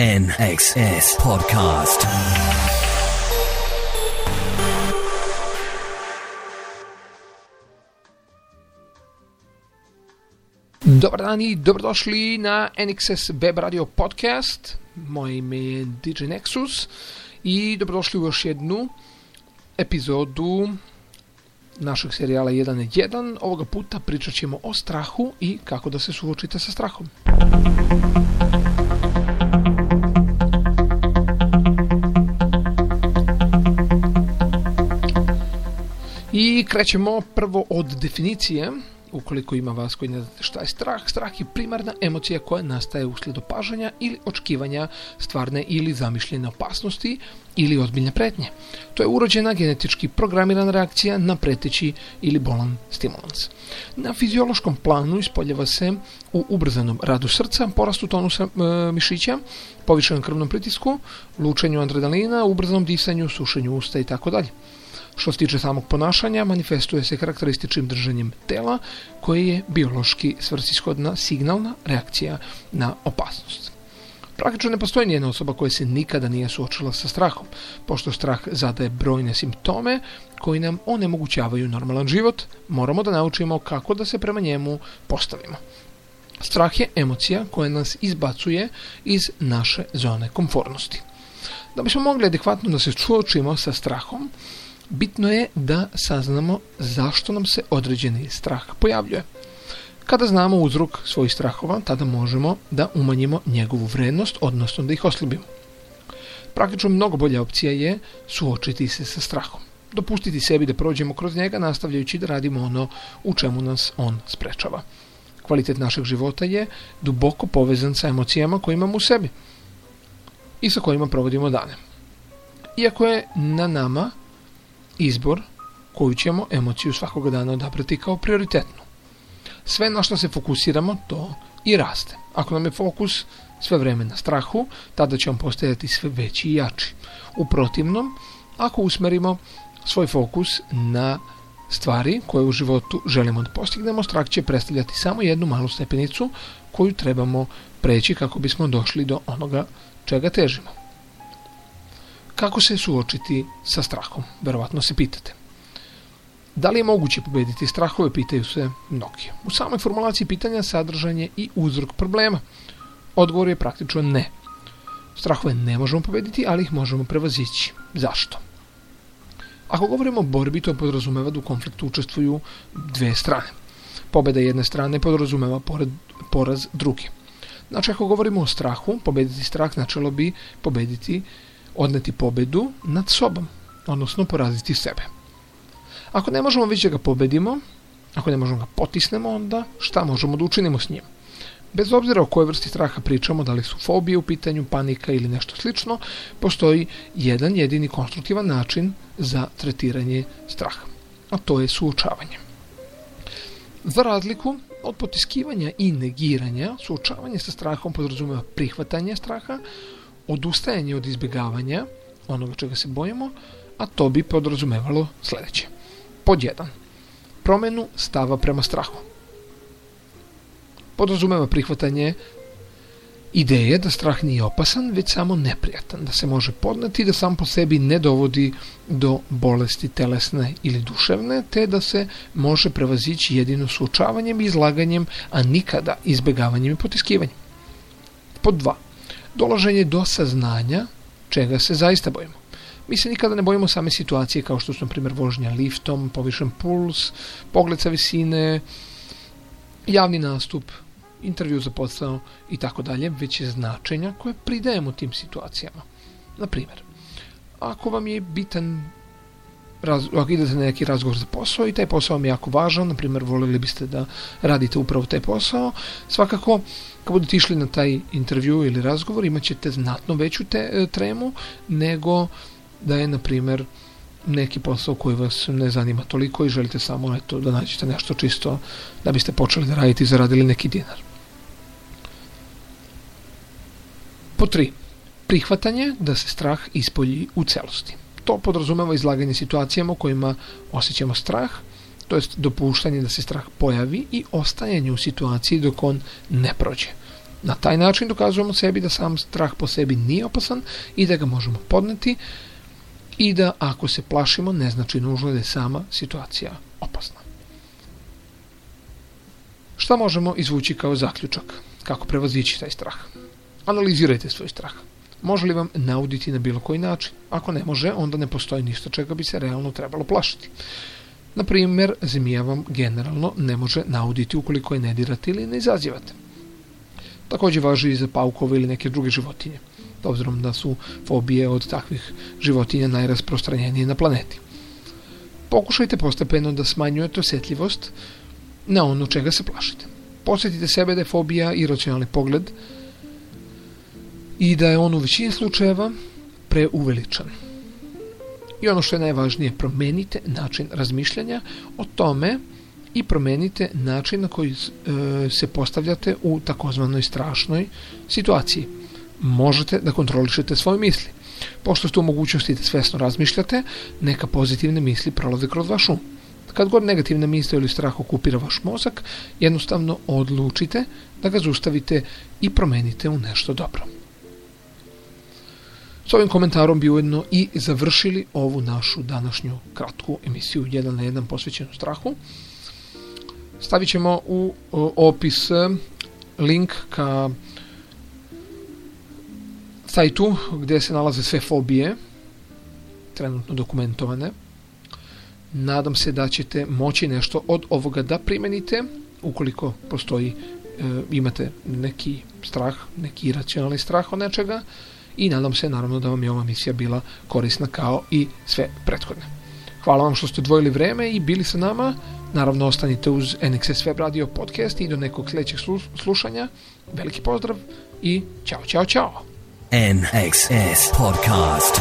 NXS Podcast. Dobar dan i dobrodošli na NXS Web Radio Podcast. Moje ime je DJ Nexus i dobrodošli u još jednu epizodu našeg serijala 1.1. Ovoga puta pričat ćemo o strahu i kako da se suočite sa strahom. I krećemo prvo od definicije ukoliko ima vas koji ne znate šta je strah, strah je primarna emocija koja nastaje uslijed opažanja ili očekivanja stvarne ili zamišljene opasnosti ili ozbiljne pretnje. To je urođena genetički programirana reakcija na preteći ili bolan stimulans. Na fiziološkom planu ispoljava se u ubrzanom radu srca, porastu tonusa e, mišića, povišenom krvnom pritisku, lučenju adrenalina, ubrzanom disanju, sušenju usta i tako dalje. Što se tiče samog ponašanja, manifestuje se karakterističnim držanjem tela koji je biološki svrsishodna signalna reakcija na opasnost. Praktično ne postoji nijedna osoba koja se nikada nije suočila sa strahom, pošto strah zadaje brojne simptome koji nam onemogućavaju normalan život, moramo da naučimo kako da se prema njemu postavimo. Strah je emocija koja nas izbacuje iz naše zone komfornosti. Da bismo mogli adekvatno da se suočimo sa strahom, bitno je da saznamo zašto nam se određeni strah pojavljuje. Kada znamo uzrok svojih strahova, tada možemo da umanjimo njegovu vrednost, odnosno da ih oslabimo. Praktično mnogo bolja opcija je suočiti se sa strahom. Dopustiti sebi da prođemo kroz njega nastavljajući da radimo ono u čemu nas on sprečava. Kvalitet našeg života je duboko povezan sa emocijama koje imamo u sebi i sa kojima provodimo dane. Iako je na nama izbor koju ćemo emociju svakoga dana odabrati kao prioritetnu. Sve na što se fokusiramo, to i raste. Ako nam je fokus sve vreme na strahu, tada će on postajati sve veći i jači. U protivnom, ako usmerimo svoj fokus na stvari koje u životu želimo da postignemo, strah će predstavljati samo jednu malu stepenicu koju trebamo preći kako bismo došli do onoga čega težimo. Kako se suočiti sa strahom? Verovatno se pitate. Da li je moguće pobediti strahove, pitaju se mnogi. U samoj formulaciji pitanja sadržan je i uzrok problema. Odgovor je praktično ne. Strahove ne možemo pobediti, ali ih možemo prevazići. Zašto? Ako govorimo o borbi, to podrazumeva da u konfliktu učestvuju dve strane. Pobeda jedne strane podrazumeva poraz druge. Znači, ako govorimo o strahu, pobediti strah načelo bi pobediti odneti pobedu nad sobom, odnosno poraziti sebe. Ako ne možemo već da ga pobedimo, ako ne možemo ga potisnemo, onda šta možemo da učinimo s njim? Bez obzira o kojoj vrsti straha pričamo, da li su fobije u pitanju, panika ili nešto slično, postoji jedan jedini konstruktivan način za tretiranje straha, a to je suočavanje. Za razliku od potiskivanja i negiranja, suočavanje sa strahom podrazumeva prihvatanje straha, odustajanje od izbjegavanja onoga čega se bojimo, a to bi podrazumevalo sljedeće. Pod 1. Promjenu stava prema strahu. Podrazumeva prihvatanje ideje da strah nije opasan, već samo neprijatan, da se može podnati, da sam po sebi ne dovodi do bolesti telesne ili duševne, te da se može prevazići jedino suočavanjem i izlaganjem, a nikada izbjegavanjem i potiskivanjem. Pod 2 dolaženje do saznanja čega se zaista bojimo. Mi se nikada ne bojimo same situacije kao što su, na primjer, vožnja liftom, povišen puls, pogled sa visine, javni nastup, intervju za posao i tako dalje, već je značenja koje pridajemo tim situacijama. Na primjer, ako vam je bitan ako idete na neki razgovor za posao i taj posao vam je jako važan, na primjer voljeli biste da radite upravo taj posao, svakako kad budete išli na taj intervju ili razgovor imat ćete znatno veću te, e, tremu nego da je na primjer neki posao koji vas ne zanima toliko i želite samo eto, da nađete nešto čisto da biste počeli da radite i zaradili neki dinar. Po tri. Prihvatanje da se strah ispolji u celosti. To podrazumeva izlaganje situacijama u kojima osjećamo strah, to jest dopuštanje da se strah pojavi i ostajanje u situaciji dok on ne prođe. Na taj način dokazujemo sebi da sam strah po sebi nije opasan i da ga možemo podneti i da ako se plašimo ne znači nužno da je sama situacija opasna. Šta možemo izvući kao zaključak? Kako prevazići taj strah? Analizirajte svoj strah. Može li vam nauditi na bilo koji način? Ako ne može, onda ne postoji ništa čega bi se realno trebalo plašiti. Na primjer, zmija vam generalno ne može nauditi ukoliko je ne dirate ili ne izazivate. Također važi i za paukove ili neke druge životinje, obzirom da su fobije od takvih životinja najrasprostranjenije na planeti. Pokušajte postepeno da smanjujete osjetljivost na ono čega se plašite. Posjetite sebe da je fobija iracionalni pogled i da je on u većini slučajeva preuveličan. I ono što je najvažnije, promenite način razmišljanja o tome i promenite način na koji e, se postavljate u takozvanoj strašnoj situaciji. Možete da kontrolišete svoje misli. Pošto ste u mogućnosti da svesno razmišljate, neka pozitivne misli prolaze kroz vaš um. Kad god negativna misli ili strah okupira vaš mozak, jednostavno odlučite da ga zustavite i promenite u nešto dobro. S ovim komentarom bi ujedno i završili ovu našu današnju kratku emisiju 1 na 1 posvećenu strahu. Stavit ćemo u opis e, link ka sajtu gdje se nalaze sve fobije trenutno dokumentovane. Nadam se da ćete moći nešto od ovoga da primenite ukoliko postoji e, imate neki strah, neki iracionalni strah od nečega i nadam se naravno da vam je ova misija bila korisna kao i sve prethodne. Hvala vam što ste odvojili vreme i bili sa nama. Naravno ostanite uz NXS Web Radio podcast i do nekog sljedećeg slušanja. Veliki pozdrav i čao, čao, čao. NXS Podcast.